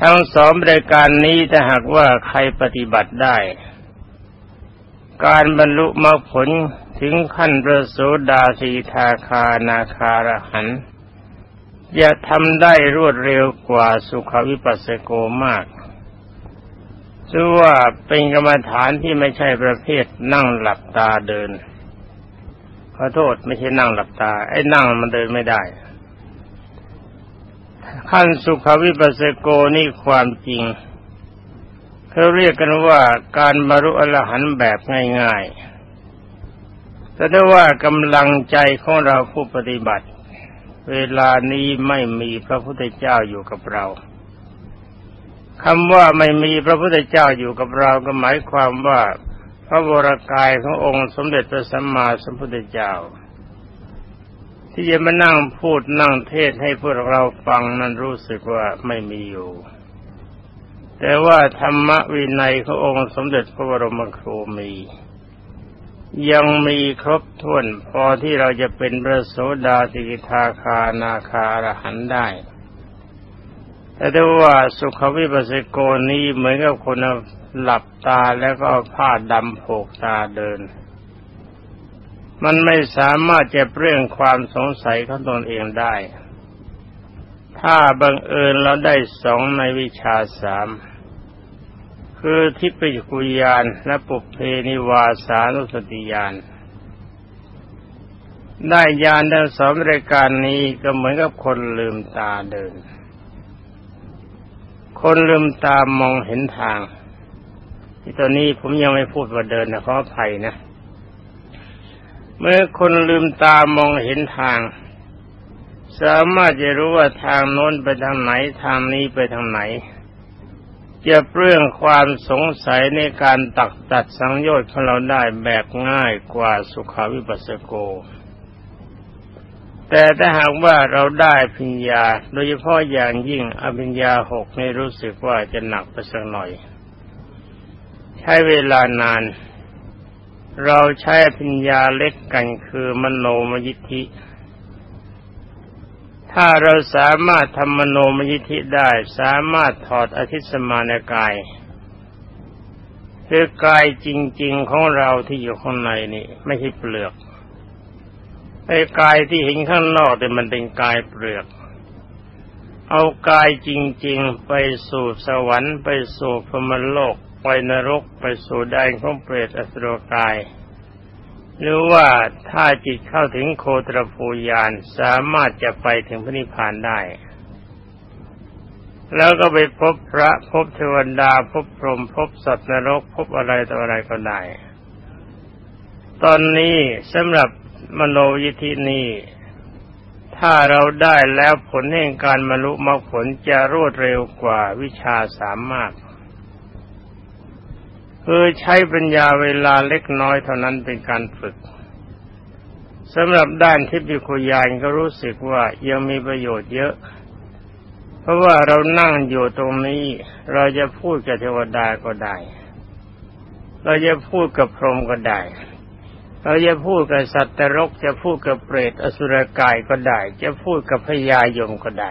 ทั้งสองรายการนี้ถ้าหากว่าใครปฏิบัติได้ การบรรลุมรรคผลถึงขั้นประโสดาสีทาคานาคารหันจะทำได้รวดเร็วกว่าสุขวิปัสสโกมากชื่อว่าเป็นกรรมฐานที่ไม่ใช่ประเภทนั่งหลับตาเดิน ขอโทษไม่ใช่นั่งหลับตา ไอ้นั่งมันเดินไม่ได้ ขั้นสุขวิปัสสโกนี่ความจริงเขาเรียกกันว่าการบรรลุอรหันต์แบบง่ายๆแต่ได้ว่ากำลังใจของเราผู้ปฏิบัติ เวลานี้ไม่มีพระพุทธเจ้าอยู่กับเราคำว่าไม่มีพระพุทธเจ้าอยู่กับเราก็หมายความว่าพระวรากายขององค์สมเด็จพระสัมมาสัมพุทธเจ้า ที่จะมานั่งพูดนั่งเทศให้พวกเราฟังนั้นรู้สึกว่าไม่มีอยู่ แต่ว่าธรรมวินัยขององค์สมเด็จพระบรมครูมี ยังมีครบถ้วนพอที่เราจะเป็นพระโสดาสิกทาคานาคาอรหันได้แต่ได้ว่าสุขวิปัสสโกนี้เหมือนกับคนหลับตาแล้วก็ผ้าดำโผกตาเดิน มันไม่สามารถจะเปลี่ยนความสงสัยของตนเองได้ ถ้าบังเอิญเราได้สองในวิชาสาม คือทิพยกุยานและปุเพนิวาสานุสติยานได้ยานทั้งสองรายการนี้ก็เหมือนกับคนลืมตาเดิน คนลืมตามองเห็นทางที่ตอนนี้ผมยังไม่พูดว่าเดินนะขออภัยนะ เมื่อคนลืมตามองเห็นทาง สามารถจะรู้ว่าทางโน้นไปทางไหนทางนี้ไปทางไหน จะเปลื้องความสงสัยในการตักตัดสังโยชน์ของเราได้แบบง่ายกว่าสุขาวิปัสสโก แต่ถ้าหากว่าเราได้พิญญา โดยเฉพาะอย่างยิ่งอภิญญาหกในรู้สึกว่าจะหนักไปสักหน่อย ใช้เวลานาน เราใช้พิญญาเล็กกันคือมโนมยิทธิ ถ้าเราสามารถทำมโนมยิทธิได้ สามารถถอดอธิสมานกาย คือกายจริง ๆของเราที่อยู่ข้างในนี่ ไม่ใช่เปลือกไอ้กายที่เห็นข้างนอกแต่มันเป็นกายเปลือก เอากายจริง ๆ ไปสู่สวรรค์ไปสู่พรมโลก ไปนรกไปสู่แดนของเปรตอสุรกาย หรือว่าถ้าจิตเข้าถึงโคตรภูยานสามารถจะไปถึงพระนิพพานได้ แล้วก็ไปพบพระพบเทวดาพบพรหมพบสัตว์นรก พบอะไรต่ออะไรก็ได้ ตอนนี้สำหรับมโนยิธินี้ถ้าเราได้แล้วผลแห่งการมรุมรรคผลจะรวดเร็วกว่าวิชาสามารถ คือใช้ปัญญาเวลาเล็กน้อยเท่านั้นเป็นการฝึกสำหรับด้านทิพยคุยานก็รู้สึกว่ายังมีประโยชน์เยอะ เพราะว่าเรานั่งอยู่ตรงนี้ เราจะพูดกับเทวดาก็ได้ เราจะพูดกับพรหมก็ได้ เราจะพูดกับสัตว์ตรกจะพูดกับเปรตอสุรกายก็ได้ จะพูดกับพญายมก็ได้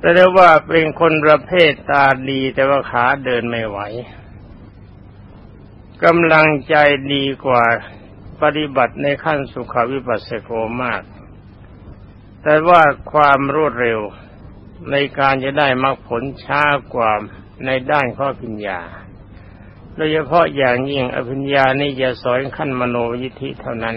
แต่ได้ว่าเป็นคนประเภทตาดีแต่ว่าขาเดินไม่ไหวกำลังใจดีกว่าปฏิบัติในขั้นสุขวิปัสสโกมาก แต่ว่าความรวดเร็วในการจะได้มรรคผลช้ากว่าในด้านข้อปัญญา โดยเฉพาะอย่างยิ่งอภิญญานี่จะสอนขั้นมโนยิธิเท่านั้น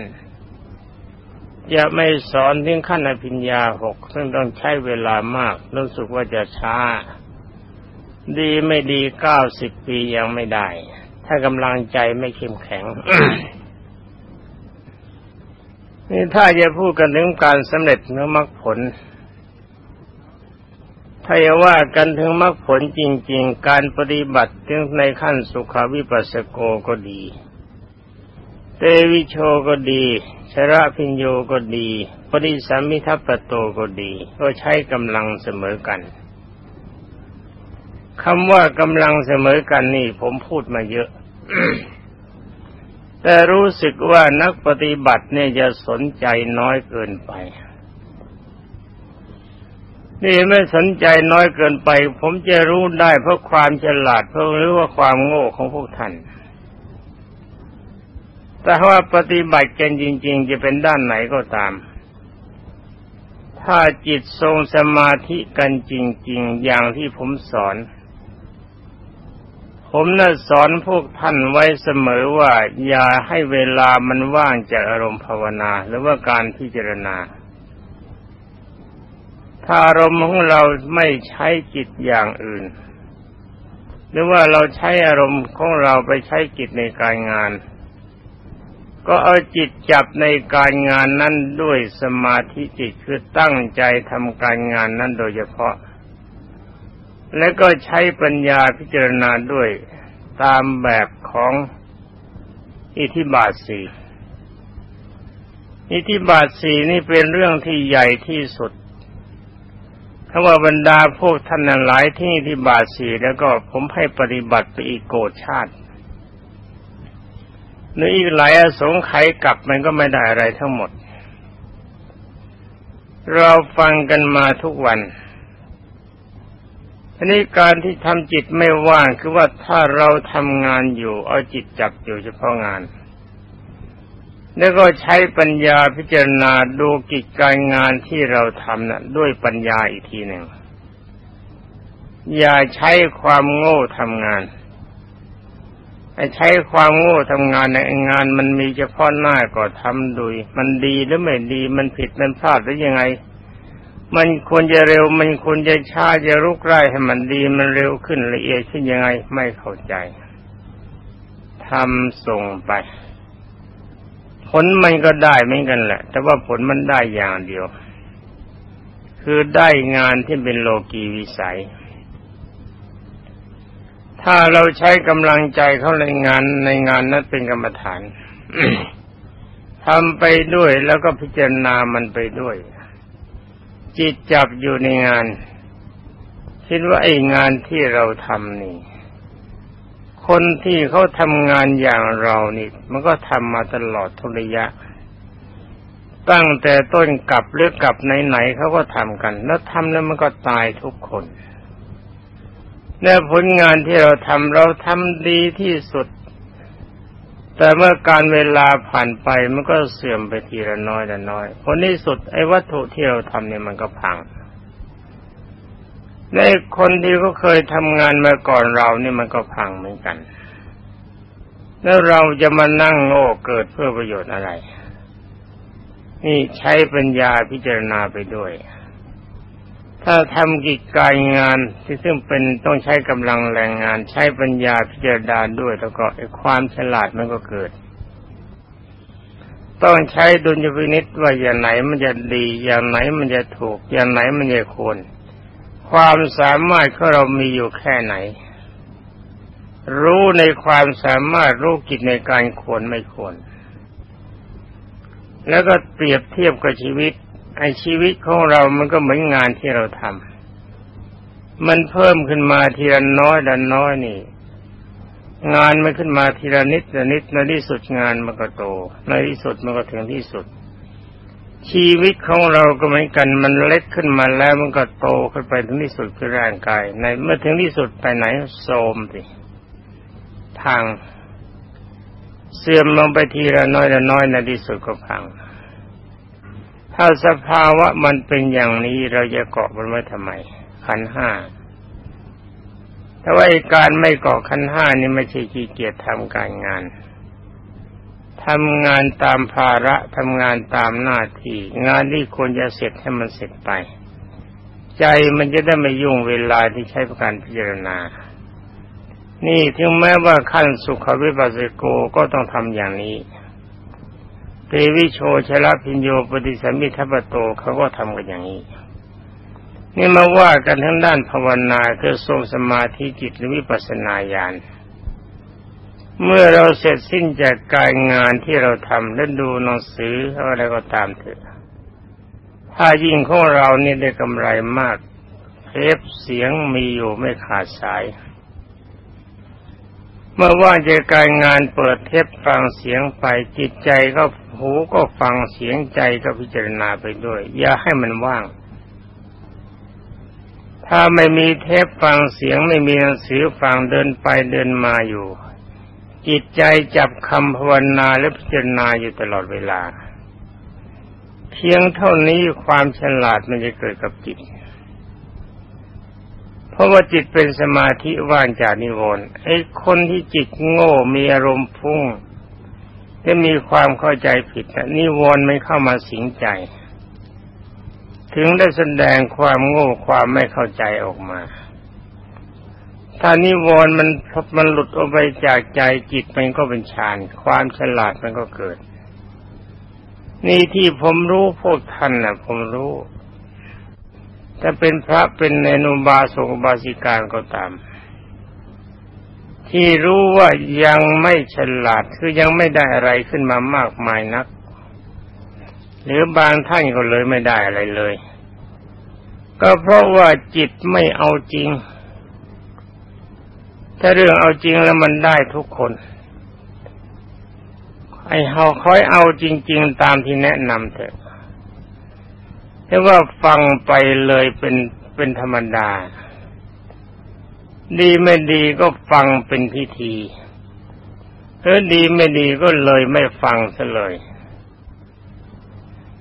จะไม่สอนถึงขั้นอภิญญาหกซึ่งต้องใช้เวลามาก รู้สึกว่าจะช้า ดีไม่ดีเก้าสิบปียังไม่ได้ ถ้ากำลังใจไม่เข้มแข็งนี่ถ้าจะพูดกันถึงการสำเร็จเนื้อมรรคผล ถ้าจะว่ากันถึงมรรคผลจริง ๆ การปฏิบัติถึงในขั้นสุขาวิปัสสโกก็ดี เตวิโชก็ดีชระพิญโยก็ดีปริสัมมิทัปโตก็ดี ก็ใช้กำลังเสมอกันคำว่ากำลังเสมอกันนี่ผมพูดมาเยอะ แต่รู้สึกว่านักปฏิบัติเนี่ยจะสนใจน้อยเกินไปนี่ไม่สนใจน้อยเกินไป ผมจะรู้ได้เพราะความฉลาดเพราะหรือว่าความโง่ของพวกท่าน แต่ว่าปฏิบัติกันจริง ๆ จะเป็นด้านไหนก็ตาม ถ้าจิตทรงสมาธิกันจริง ๆ อย่างที่ผมสอน ผมน่ะสอนพวกท่านไว้เสมอว่า อย่าให้เวลามันว่างจากอารมณ์ภาวนา หรือว่าการพิจารณา ถ้าอารมณ์ของเราไม่ใช้จิตอย่างอื่น หรือว่าเราใช้อารมณ์ของเราไปใช้จิตในการงาน ก็เอาจิตจับในการงานนั้นด้วยสมาธิจิตคือตั้งใจทำการงานนั้นโดยเฉพาะ และก็ใช้ปัญญาพิจารณาด้วยตามแบบของอิทธิบาทสี่อิทธิบาทสี่นี่เป็นเรื่องที่ใหญ่ที่สุดถ้าว่าบรรดาพวกท่านหลายที่อิที่บาทสีแล้วก็ผมให้ปฏิบัติไปอีกโกรธชาติ หรืออีกหลายอสงไขยกลับมันก็ไม่ได้อะไรทั้งหมด เราฟังกันมาทุกวันทีนี้การที่ทำจิตไม่ว่างคือว่าถ้าเราทำงานอยู่ เอาจิตจับอยู่เฉพาะงาน แล้วก็ใช้ปัญญาพิจารณาดูกิจการงานที่เราทำนะด้วยปัญญาอีกทีหนึ่งอย่าใช้ความโง่ทำงาน ใช้ความโง่ทำงานในงานมันมีเฉพาะหน้าก็ทำดุยมันดีหรือไม่ดีมันผิดมันพลาดหรือยังไง มันควรจะเร็ว มันควรจะช้าจะรุกไร้ให้มันดีมันเร็วขึ้นละเอียดขึ้นยังไงไม่เข้าใจทำส่งไป ผลมันก็ได้เหมือนกันแหละ แต่ว่าผลมันได้อย่างเดียว คือได้งานที่เป็นโลกีวิสัย ถ้าเราใช้กำลังใจเข้าในงานในงานนั้นเป็นกรรมฐานทำไปด้วยแล้วก็พิจารณามันไปด้วย จิตจับอยู่ในงาน คิดว่าไอ้งานที่เราทำนี่ คนที่เขาทำงานอย่างเรานี่ มันก็ทำมาตลอดทุระยะ ตั้งแต่ต้นกลับหรือกลับไหนๆเขาก็ทำกัน แล้วทำแล้วมันก็ตายทุกคน และผลงานที่เราทำเราทำดีที่สุด แต่เมื่อการเวลาผ่านไปมันก็เสื่อมไปทีละน้อยละน้อยผลที่สุดไอ้วัตถุที่เราทำเนี่ยมันก็พังในคนที่เขาเคยทำงานมาก่อนเราเนี่ยมันก็พังเหมือนกัน แล้วเราจะมานั่งโง่เกิดเพื่อประโยชน์อะไร นี่ใช้ปัญญาพิจารณาไปด้วย ถ้าทำกิจการงานที่ซึ่งเป็นต้องใช้กำลังแรงงาน ใช้ปัญญาพิจารณาด้วยแล้วก็ความฉลาดมันก็เกิด ต้องใช้ดุลยพินิษว่าอย่างไหนมันจะดีอย่างไหนมันจะถูก อย่างไหนมันจะควรความสามารถของเรามีอยู่แค่ไหน รู้ในความสามารถรู้กิจในการควรไม่ควรแล้วก็เปรียบเทียบกับชีวิต ไอชีวิตของเรามันก็เหมือนงานที่เราทำมันเพิ่มขึ้นมาทีละน้อยละน้อยนี่ งานมันขึ้นมาทีละนิดละนิดในที่สุดงานมันก็โตในที่สุดมันก็ถึงที่สุด ชีวิตของเราก็เหมือนกันมันเล็กขึ้นมาแล้วมันก็โตขึ้นไปถึงที่สุดคือร่างกาย ในเมื่อถึงที่สุดไปไหนโทมสิทางเสื่อมลงไปทีละน้อยละน้อยในที่สุดก็พัง ถ้าสภาวะมันเป็นอย่างนี้เราจะเกาะมันไว้ทำไม ขันห้าแต่ว่าการไม่เกาะขันห้านี่ไม่ใช่ขี้เกียจทำการงานทำงานตามภาระทำงานตามหน้าที่ งานที่ควรจะเสร็จให้มันเสร็จไป ใจมันจะได้ไม่ยุ่งเวลาที่ใช้ประการพิจารณา นี่ถึงแม้ว่าขั้นสุขวิปัสสโกก็ต้องทำอย่างนี้ เทวิโชชลพิญโยปฏิสัมมิทัปโตเขาก็ทำกันอย่างนี้ นี่มาว่ากันทั้งด้านภาวนาคือทรงสมาธิจิตหรือวิปัสสนาญาณเมื่อเราเสร็จสิ้นจากการงานที่เราทำและดูหนังสืออะไรก็ตามเถอะถ้ายิ่งของเรานี่ได้กำไรมากเทปเสียงมีอยู่ไม่ขาดสาย เมื่อว่าจะการงานเปิดเทปฟังเสียงไปจิตใจก็หูก็ฟังเสียงใจก็พิจารณาไปด้วย อย่าให้มันว่าง ถ้าไม่มีเทปฟังเสียงไม่มีหนังสือฟังเดินไปเดินมาอยู่ จิตใจจับคำภาวนาและพิจารณาอยู่ตลอดเวลา เพียงเท่านี้ความฉลาดมันจะเกิดกับจิต ราะว่าจิตเป็นสมาธิว่างจากนิวรณ์ไอ้คนที่จิตโง่มีอารมณ์ฟุ้งจะมีความเข้าใจผิดนิวรณ์ไม่เข้ามาสิงใจ ถึงได้แสดงความโง่ความไม่เข้าใจออกมา ถ้านิวรณ์มันมันหลุดออกไปจากใจจิตมันก็เป็นฌานความฉลาดมันก็เกิด นี่ที่ผมรู้พวกท่านนะผมรู้ ถ้าเป็นพระเป็นเนนุบาสกบาสิการก็ตาม ที่รู้ว่ายังไม่ฉลาดคือยังไม่ได้อะไรขึ้นมามากมายนัก หรือบางท่านก็เลยไม่ได้อะไรเลย ก็เพราะว่าจิตไม่เอาจริง ถ้าเรื่องเอาจริงแล้วมันได้ทุกคนไอ้เฮาคอยเอาจริง ๆ ตามที่แนะนำเถอะ แต่ว่าฟังไปเลยเป็นเป็นธรรมดา ดีไม่ดีก็ฟังเป็นพิธีหรือดีไม่ดีก็เลยไม่ฟังซะเลย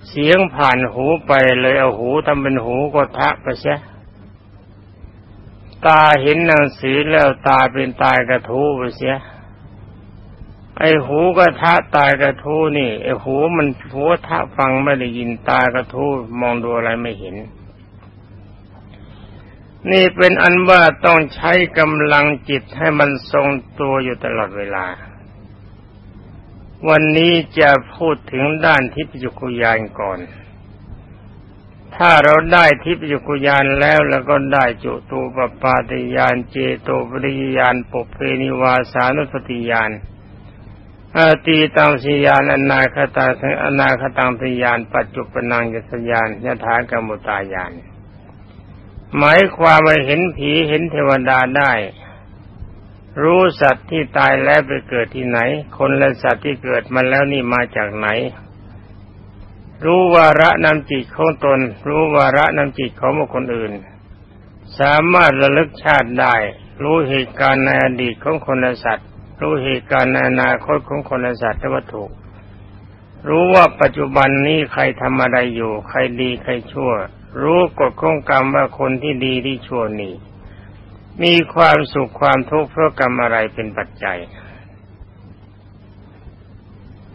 เสียงผ่านหูไปเลยเอาหูทำเป็นหูก็ทะไปเสียตาเห็นหนังสือแล้วตาเป็นตายกระทูไปเสีย ไอ้หูก็ทะตายกระทูนี่ไอ้หูมันหัวทะฟังไม่ได้ยินตากระทูมองดูอะไรไม่เห็น นี่เป็นอันว่าต้องใช้กำลังจิตให้มันทรงตัวอยู่ตลอดเวลา วันนี้จะพูดถึงด้านทิพยคุยานก่อน ถ้าเราได้ทิพยคุยานแล้วแล้วก็ได้จุตูปปาติยานเจโตปริยานปุเพนิวาสานุสติยาน อาตีตังสิยานอนาคตาสังอนาคตังติยานปัจจุปนังยสยานยถากรรมุตายานหมายความว่าเห็นผีเห็นเทวดาได้ รู้สัตว์ที่ตายแล้วไปเกิดที่ไหน คนและสัตว์ที่เกิดมาแล้วนี่มาจากไหน รู้วาระนำจิตของตน รู้วาระนำจิตของบุคคลอื่น สามารถระลึกชาติได้ รู้เหตุการณ์ในอดีตของคนและสัตว์ รู้เหตุการณ์ในอนาคตของคนและสัตว์และวัตถุรู้ว่าปัจจุบันนี้ใครทำอะไรอยู่ ใครดีใครชั่ว รู้กฎของกรรมว่าคนที่ดีที่ชั่วนี่มีความสุขความทุกข์เพราะกรรมอะไรเป็นปัจจัย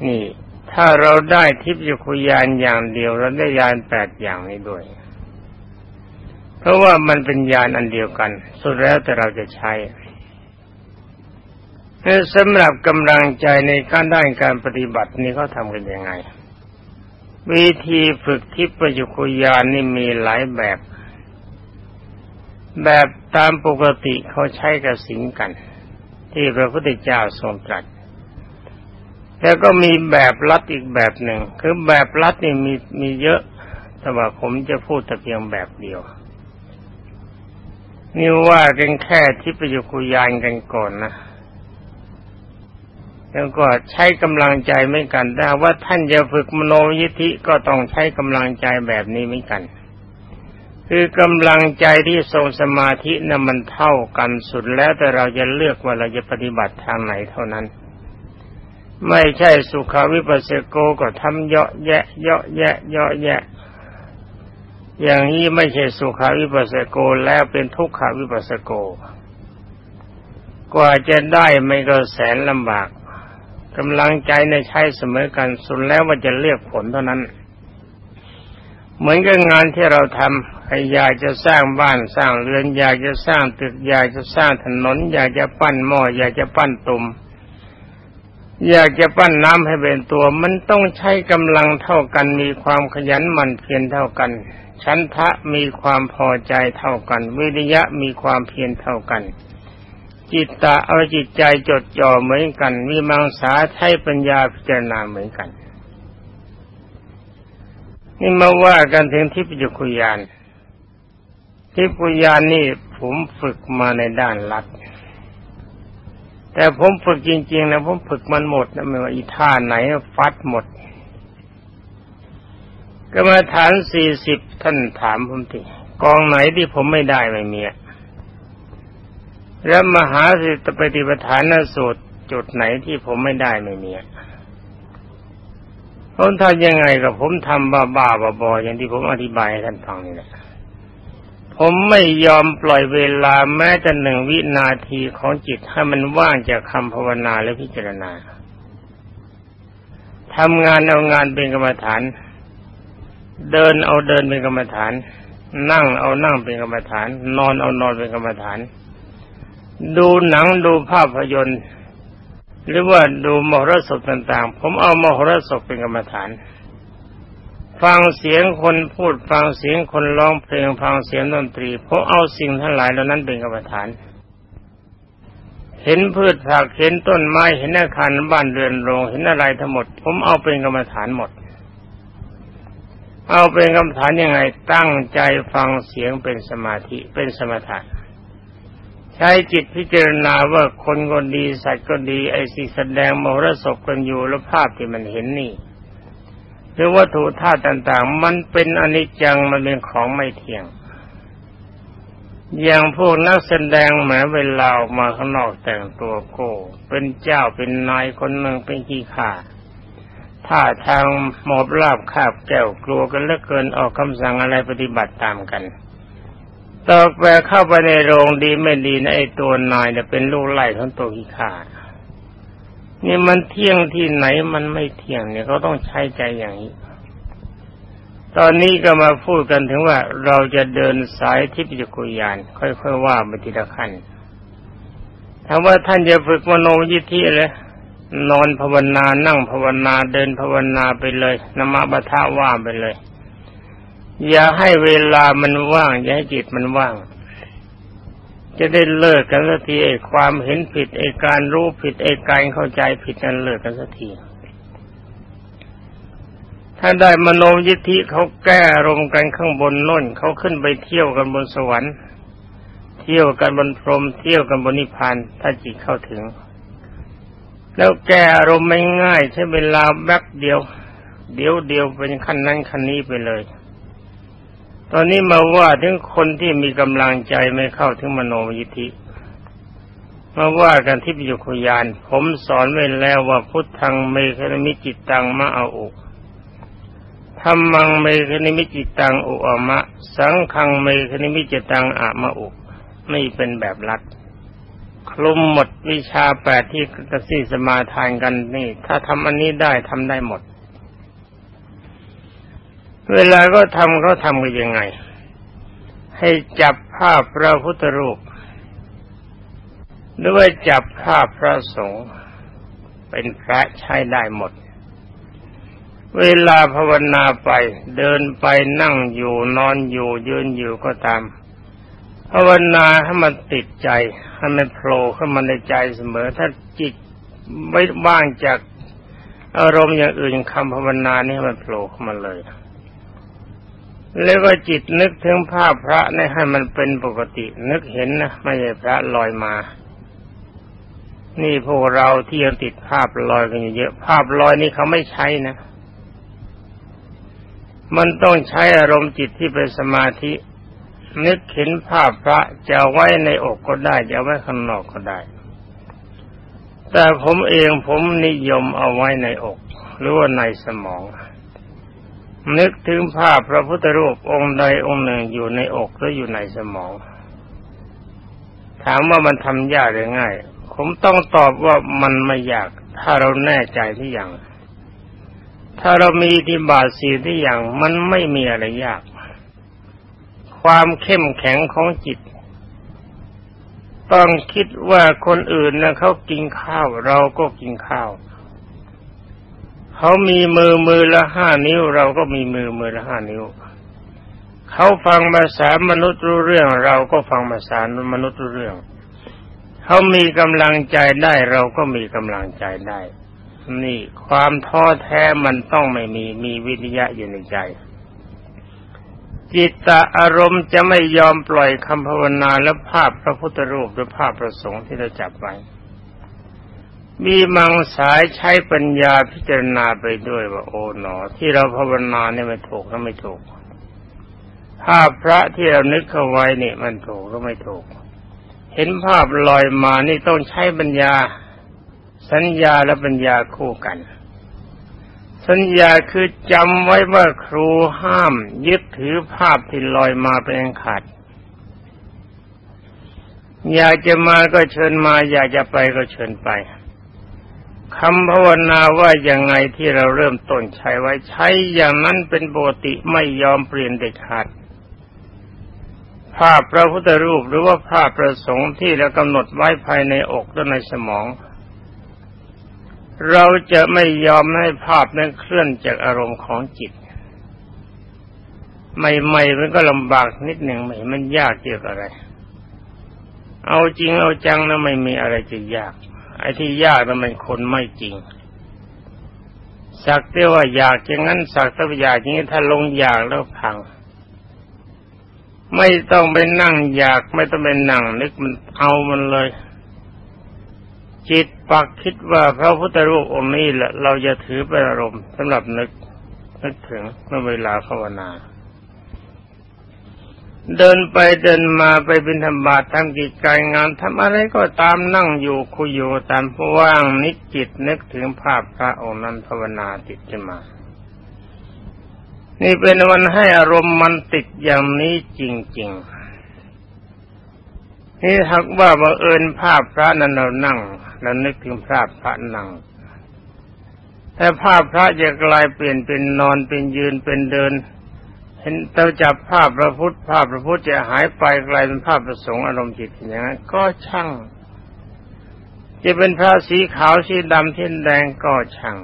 นี่ ถ้าเราได้ทิพยคุยานอย่างเดียวเราได้ยานแปดอย่างนี้ด้วย เพราะว่ามันเป็นยานอันเดียวกัน สุดแล้วแต่เราจะใช้ สำหรับกำลังใจในการด้านการปฏิบัตินี่เขาทำกันยังไง วิธีฝึกทิพยคุยานนี่มีหลายแบบ แบบตามปกติเขาใช้กับสิงกัน ที่พระพุทธเจ้าทรงตรัสแล้วก็มีแบบลัดอีกแบบหนึ่ง คือแบบลัดนี่มีมีเยอะ แต่ว่าผมจะพูดแต่เพียงแบบเดียว นี่ว่ากันแค่ที่ประยุกุยานกันก่อนนะ แล้วก็ใช้กำลังใจไม่กันแต่ว่าท่านจะฝึกมโนยิธิก็ต้องใช้กำลังใจแบบนี้ไม่กัน คือกำลังใจที่ทรงสมาธินะ่ะมันเท่ากันสุดแล้วแต่เราจะเลือกว่าเราจะปฏิบัติทางไหนเท่านั้น ไม่ใช่สุขาวิปัสสโกก็ทำเยาะแยะเยาะแยะเยาะแยะ อย่างนี้ไม่ใช่สุขาวิปัสสโกแล้วเป็นทุกขาวิปัสสโก กว่าจะได้ไม่ก็แสนลำบาก กำลังใจในใช้เสมอกันสุดแล้วว่าจะเลือกผลเท่านั้น เหมือนกับงานที่เราทำใครอยากจะสร้างบ้านสร้างเรือน อยากจะสร้างตึกอยากจะสร้างถนน อยากจะปั้นหม้ออยากจะปั้นตุ่มอยากจะปั้นน้ำให้เป็นตัว มันต้องใช้กำลังเท่ากันมีความขยันหมั่นเพียรเท่ากัน ชั้นทะมีความพอใจเท่ากัน วิริยะมีความเพียรเท่ากัน จิตตะเอาจิตใจจดจ่อเหมือนกัน มีมังสาใช้ปัญญาพิจารณาเหมือนกัน นี่มาว่ากันถึงทิพยคุยานทิพยานนี่ผมฝึกมาในด้านลัดแต่ผมฝึกจริงๆนะผมฝึกมันหมดนะไม่ว่าอีท่าไหนฟัดหมดก็มาฐานสี่สิบท่านถามผมทีกองไหนที่ผมไม่ได้ไม่มี แล้วมหาสิตปฏิปทานสูตรจุดไหนที่ผมไม่ได้ไม่มีผมทำยังไงกับผมทำบ้าบ้าบอๆอย่างที่ผมอธิบายให้ท่านฟังนี่แหละผมไม่ยอมปล่อยเวลาแม้แต่หนึ่งวินาทีของจิตให้มันว่างจากคำภาวนาและพิจารณาทำงานเอางานเป็นกรรมฐาน เดินเอาเดินเป็นกรรมฐาน นั่งเอานั่งเป็นกรรมฐาน นอนเอานอนเป็นกรรมฐาน ดูหนังดูภาพยนตร์ หรือว่าดูมหรสพต่างๆ ผมเอามหรสพเป็นกรรมฐาน ฟังเสียงคนพูดฟังเสียงคนร้องเพลงฟังเสียงดนตรีผมเอาสิ่งทั้งหลายเหล่านั้นเป็นกรรมฐาน เห็นพืชผักเห็นต้นไม้เห็นอาคารบ้านเรือนโรงเห็นอะไรทั้งหมด ผมเอาเป็นกรรมฐานหมด เอาเป็นกรรมฐานยังไงตั้งใจฟังเสียงเป็นสมาธิเป็นสมถะ ใช้จิตพิจารณาว่าคนก็ดีสัตว์ก็ดีไอ้สิ่งแสดงมรสพกันอยู่แล้วภาพที่มันเห็นนี่หรือวัตถุธาตุต่าง ๆ มันเป็นอนิจจังมันเป็นของไม่เที่ยง อย่างพวกนักแสดงแหมเวลาออกมาข้างนอกแต่งตัวโก้ เป็นเจ้าเป็นนายคนหนึ่งเป็นขี้ข่าถ้าทางหมอบราบคาบแก้วกลัวกันเหลือเกินออกคำสั่งอะไรปฏิบัติตามกัน ต่อกแปเข้าไปในโรงดีไม่ดีนะไอ้ตัวนายเนี่ยเป็นลูกไล่ของตัวขี้ข่านี่มันเที่ยงที่ไหนมันไม่เที่ยงเนี่ยเขาต้องใช้ใจอย่างนี้ ตอนนี้ก็มาพูดกันถึงว่าเราจะเดินสายทิพยกุยาน ค่อยๆว่าไปทีละขั้นถามว่าท่านจะฝึกมโนยิทธิเลยนอนภาวนานั่งภาวนาเดินภาวนาไปเลยนมาบัทาว่าไปเลย อย่าให้เวลามันว่าง อย่าให้จิตมันว่าง จะได้เลิกกันสักทีไอ้ความเห็นผิดไอ้การรู้ผิดไอ้การเข้าใจผิดกันเลิกกันสักทีถ้าได้มโนยิทธิเขาแก้รมกันข้างบนน่นเขาขึ้นไปเที่ยวกันบนสวรรค์ เที่ยวกันบนพรหมเที่ยวกันบนนิพพานถ้าจิตเข้าถึง แล้วแก้อารมณ์ไม่ง่ายใช้เวลาแป๊บเดียว เดี๋ยวเดียวเป็นขั้นนั้นขั้นนี้ไปเลย ตอนนี้มาว่าถึงคนที่มีกำลังใจไม่เข้าถึงมโนยิธิมาว่ากันที่ปิยุคยาน ผมสอนไว้แล้วว่าพุทธังเมคณมิจิตตังมาเอาอุธรรมังเมคณมิจิตตังอุอมะ สังขังเมคณมิจิตตังอะมะอุไม่เป็นแบบรัดคลุมหมดวิชาแปดที่กระสีสมาทานกันนี่ ถ้าทำอันนี้ได้ทำได้หมด เวลาก็ทำเขาทำกันยังไง ให้จับภาพพระพุทธรูป หรือว่าจับภาพพระสงฆ์เป็นพระใช้ได้หมด เวลาภาวนาไปเดินไปนั่งอยู่นอนอยู่ยืนอยู่ก็ตามภาวนาให้มันติดใจให้มันโผล่ขึ้นมาในใจเสมอ ถ้าจิตไม่ว่างจากอารมณ์อย่างอื่นคำภาวนานี่มันโผล่ขึ้นมาเลย แล้วก็จิตนึกถึงภาพพระนี่ให้มันเป็นปกติ นึกเห็นนะไม่ใช่พระลอยมา นี่พวกเราที่ยังติดภาพลอยกันเยอะภาพลอยนี่เขาไม่ใช้นะ มันต้องใช้อารมณ์จิตที่เป็นสมาธิ นึกเห็นภาพพระจะไว้ในอกก็ได้ จะไว้ข้างนอกก็ได้ แต่ผมเองผมนิยมเอาไว้ในอก หรือว่าในสมอง นึกถึงภาพพระพุทธรูปองค์ใดองค์หนึ่งอยู่ในอกหรืออยู่ในสมอง ถามว่ามันทำยากหรือง่าย ผมต้องตอบว่ามันไม่ยาก ถ้าเราแน่ใจที่อย่าง ถ้าเรามีที่บาสีที่อย่าง มันไม่มีอะไรยาก ความเข้มแข็งของจิต ต้องคิดว่าคนอื่นนะเขากินข้าว เราก็กินข้าว เขามีมือมือละห้านิ้ว เราก็มีมือมือละห้านิ้ว เขาฟังภาษามนุษย์รู้เรื่อง เราก็ฟังภาษามนุษย์รู้เรื่อง เขามีกำลังใจได้ เราก็มีกำลังใจได้ นี่ความท้อแท้มันต้องไม่มีมีวิทยะอยู่ในใจ จิตตอารมณ์จะไม่ยอมปล่อยคำภาวนาและภาพพระพุทธรูปหรือภาพประสงค์ที่เราจับไว้ มีมังสายใช้ปัญญาพิจารณาไปด้วยว่าโอ๋หนอ ที่เราภาวนาเนี่ยไม่ถูก ถ้าไม่ถูกภาพพระที่เรานึกเข้าไว้เนี่ย มันถูกก็ไม่ถูก เห็นภาพลอยมานี่ต้องใช้ปัญญา สัญญาและปัญญาคู่กัน สัญญาคือจำไว้ว่าครูห้าม ยึดถือภาพที่ลอยมาเป็นขาดอยากจะมาก็เชิญมา อยากจะไปก็เชิญไป คำภาวนาว่าย่างไงที่เราเริ่มต้นใช้ไว้ใช้อย่างนั้นเป็นปกติไม่ยอมเปลี่ยนเด็ดขาดภาพพระพุทธรูปหรือว่าภาพประสงค์ที่เรากำหนดไว้ภายในอกและในสมอง เราจะไม่ยอมให้ภาพนั้นเคลื่อนจากอารมณ์ของจิต ใหม่ๆมันก็ลำบากนิดหนึ่งไม่มันยากเกี่ยวกับอะไร เอาจริงเอาจังนะไม่มีอะไรจะยาก ไอ้ที่ยากนั้นมันคนไม่จริง สักแต่ว่าอยากอย่างนั้นสักแต่ว่าอยากอย่างนี้ถ้าลงอยากแล้วพัง ไม่ต้องไปนั่งอยากไม่ต้องไปนั่งนึกมันเอามันเลย จิตปักคิดว่าพระพุทธรูปองค์นี้แหละเราจะถือเป็นอารมณ์สำหรับนึกนึกถึงเมื่อเวลาภาวนา เดินไปเดินมาไปบินธบาตทำกิจการงานทำอะไรก็ตามนั่งอยู่คุยอยู่ตามว่างนิจจิตนึกถึงภาพพระองค์นั้นภาวนาติดขึ้นมา นี่เป็นวันให้อารมณ์มันติดอย่างนี้จริง ๆ นี่หากว่าบังเอิญภาพพระนั้นเรานั่งเรานึกถึงภาพพระนั่งแต่ภาพพระจะกลายเปลี่ยนเป็นนอนเป็นยืนเป็นเดิน เห็นเราจับภาพพระพุทธภาพพระพุทธจะหายไปกลายเป็นภาพประสงค์อารมณ์จิตอย่างนั้นก็ช่าง จะเป็นพระสีขาวสีดำที่แดงก็ช่าง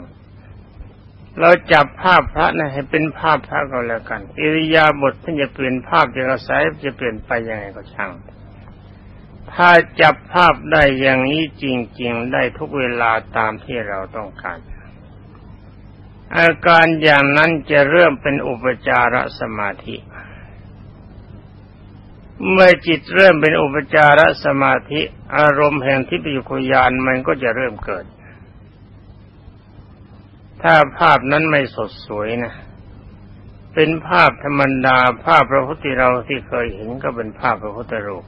เราจับภาพพระนะให้เป็นภาพพระก็แล้วกันอิริยาบถท่านจะเปลี่ยนภาพจะกระสายจะเปลี่ยนไปยังไงก็ช่าง ถ้าจับภาพได้อย่างนี้จริง ๆ ได้ทุกเวลาตามที่เราต้องการ อาการอย่างนั้นจะเริ่มเป็นอุปจารสมาธิ เมื่อจิตเริ่มเป็นอุปจารสมาธิ อารมณ์แห่งที่ปิยุยานมันก็จะเริ่มเกิด ถ้าภาพนั้นไม่สดสวยนะ เป็นภาพธรรมดาภาพพระพุทธเราที่เคยเห็นก็เป็นภาพพระพุทธรูป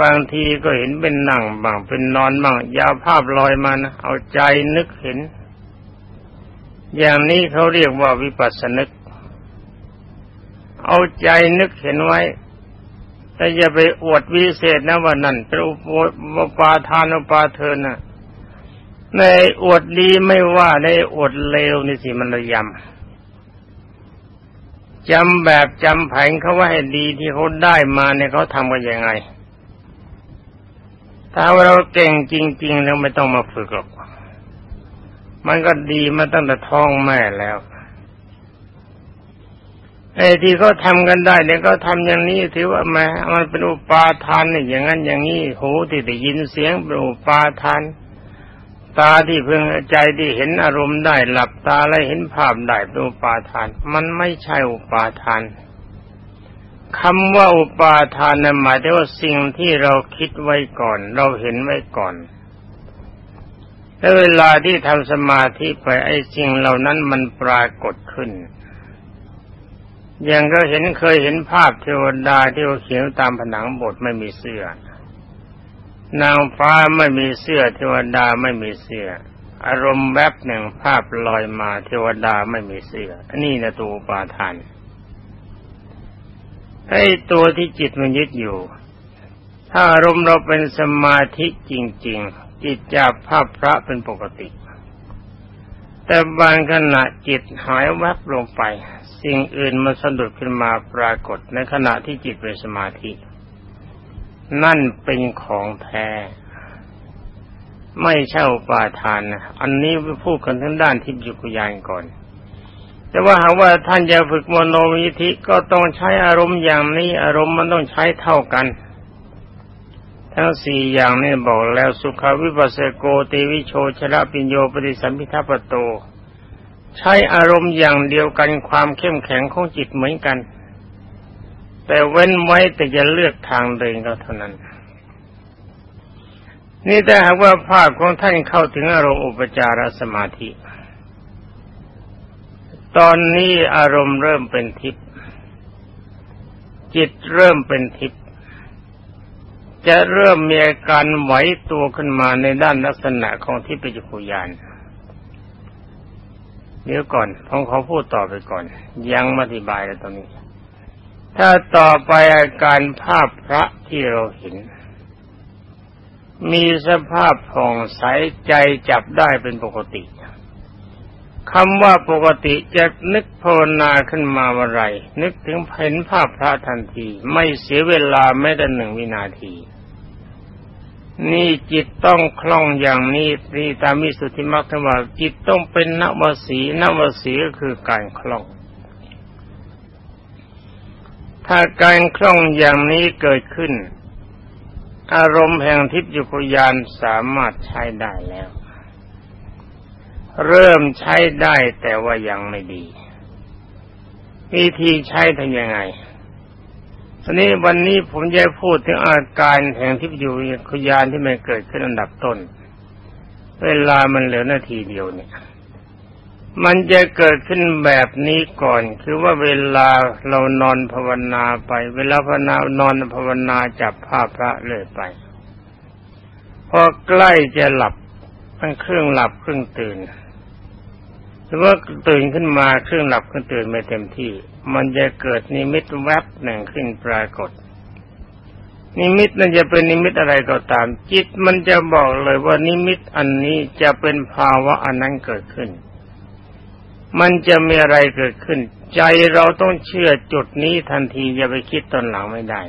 บางทีก็เห็นเป็นนั่งบางเป็นนอนบางยาวภาพลอยมานะเอาใจนึกเห็น อย่างนี้เขาเรียกว่าวิปัสสนึก เอาใจนึกเห็นไว้แต่อย่าไปอวดวิเศษนะว่านั่นเป็นอุปาทานอุปาเทนนะในอวดดีไม่ว่าในอวดเลวนี่สิมันระยำจำแบบจำแผงเขาว่าให้ดีที่เขาได้มาเนี่ยเขาทำกันยังไง ถ้าเราเก่งจริง ๆ แล้วไม่ต้องมาฝึกหรอก มันก็ดีมาตั้งแต่ท้องแม่แล้วไอ้ที่เขาทำกันได้เนี่ยก็ทำอย่างนี้ถือว่าแม่มันเป็นอุปาทานเนี่ยอย่างนั้นอย่างนี้หูที่ได้ยินเสียงเป็นอุปาทาน ตาที่เพิ่งใจที่เห็นอารมณ์ได้หลับตาแล้วเห็นภาพได้เป็นอุปาทาน มันไม่ใช่อุปาทานคำว่าอุปาทานนั้นหมายถึงว่าสิ่งที่เราคิดไว้ก่อน เราเห็นไว้ก่อน แล้วเวลาที่ทำสมาธิไปไอ้สิ่งเหล่านั้นมันปรากฏขึ้น อย่างก็เห็นเคยเห็นภาพเทวดาที่เขียนตามผนังบสถ์ไม่มีเสื้อ นางฟ้าไม่มีเสื้อ เทวดาไม่มีเสื้อ อารมณ์แบบหนึ่งภาพลอยมาเทวดาไม่มีเสื้อนนี้นะตัวปาทานไอ้ตัวที่จิตมันยึดอยู่ ถ้าอารมณ์เราเป็นสมาธิจริง ๆ จิตจับภาพพระเป็นปกติ แต่บางขณะจิตหายแวบลงไป สิ่งอื่นมันสะดุดขึ้นมาปรากฏในขณะที่จิตเป็นสมาธิ นั่นเป็นของแท้ไม่ใช่อุปาทานนะอันนี้พูดกันทั้งด้านทิพยุกยานก่อน แต่ว่าหากว่าท่านจะฝึกมโนวิธิก็ต้องใช้อารมณ์อย่างนี้ อารมณ์มันต้องใช้เท่ากัน ทั้งสี่อย่างนี้บอกแล้วสุขวิปัสสโกติวิโชชระปิญโยปฏิสัมพิทัปโต ใช้อารมณ์อย่างเดียวกันความเข้มแข็งของจิตเหมือนกัน แต่เว้นไว้แต่จะเลือกทางเดินก็เท่านั้น นี่แต่หากว่าภาคของท่านเข้าถึงอารมณ์อุปจารสมาธิ ตอนนี้อารมณ์เริ่มเป็นทิพย์จิตเริ่มเป็นทิพย จะเริ่มมีอาการไหวตัวขึ้นมาในด้านลักษณะของทิพยคุยานเดี๋ยวก่อนผมขอพูดต่อไปก่อน ยังไม่อธิบายแล้วตอนนี้ ถ้าต่อไปอาการภาพพระที่เราเห็น มีสภาพผ่องใสใจจับได้เป็นปกติ คำว่าปกติจะนึกภาวนาขึ้นมาเมื่อไรนึกถึงเห็นภาพพระทันที ไม่เสียเวลาแม้แต่หนึ่งวินาที นี่จิตต้องคล่องอย่างนี้นี่ตามมิสุทธิมรรคว่าจิตต้องเป็นนวสีนวสีก็คือการคล่อง ถ้าการคล่องอย่างนี้เกิดขึ้น อารมณ์แห่งทิพยุคยานสามารถใช้ได้แล้ว เริ่มใช้ได้แต่ว่ายังไม่ดี วิธีใช้ทำยังไงทีนี้วันนี้ผมจะพูดถึงอาการแห่งทิพยูขยานที่มันเกิดขึ้นอันดับต้น เวลามันเหลือนาทีเดียวเนี่ย มันจะเกิดขึ้นแบบนี้ก่อน คือว่าเวลาเรานอนภาวนาไป เวลาภาวนานอนภาวนาจับภาพพระเลยไป พอใกล้จะหลับมันเครื่องหลับเครื่องตื่น หรือว่าตื่นขึ้นมาเครื่องหลับเครื่องตื่นไม่เต็มที่ มันจะเกิดนิมิตแวบหนึ่งขึ้นปรากฏ นิมิตนั้นจะเป็นนิมิตอะไรก็ตาม จิตมันจะบอกเลยว่านิมิตอันนี้จะเป็นภาวะอันนั้นเกิดขึ้น มันจะมีอะไรเกิดขึ้น ใจเราต้องเชื่อจุดนี้ทันทีอย่าไปคิดตอนหลังไม่ได้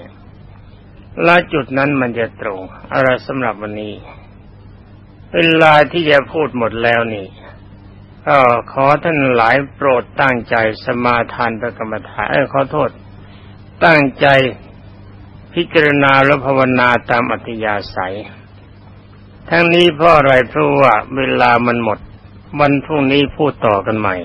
และจุดนั้นมันจะตรงอะไรสำหรับวันนี้ เวลาที่จะพูดหมดแล้วนี่ ก็ขอท่านหลายโปรดตั้งใจสมาทานประกรรมฐานขอโทษ ตั้งใจพิจารณาและภาวนาตามอัธยาศัย ทั้งนี้เพราะอะไรเพราะว่าเวลามันหมด วันพรุ่งนี้พูดต่อกันใหม่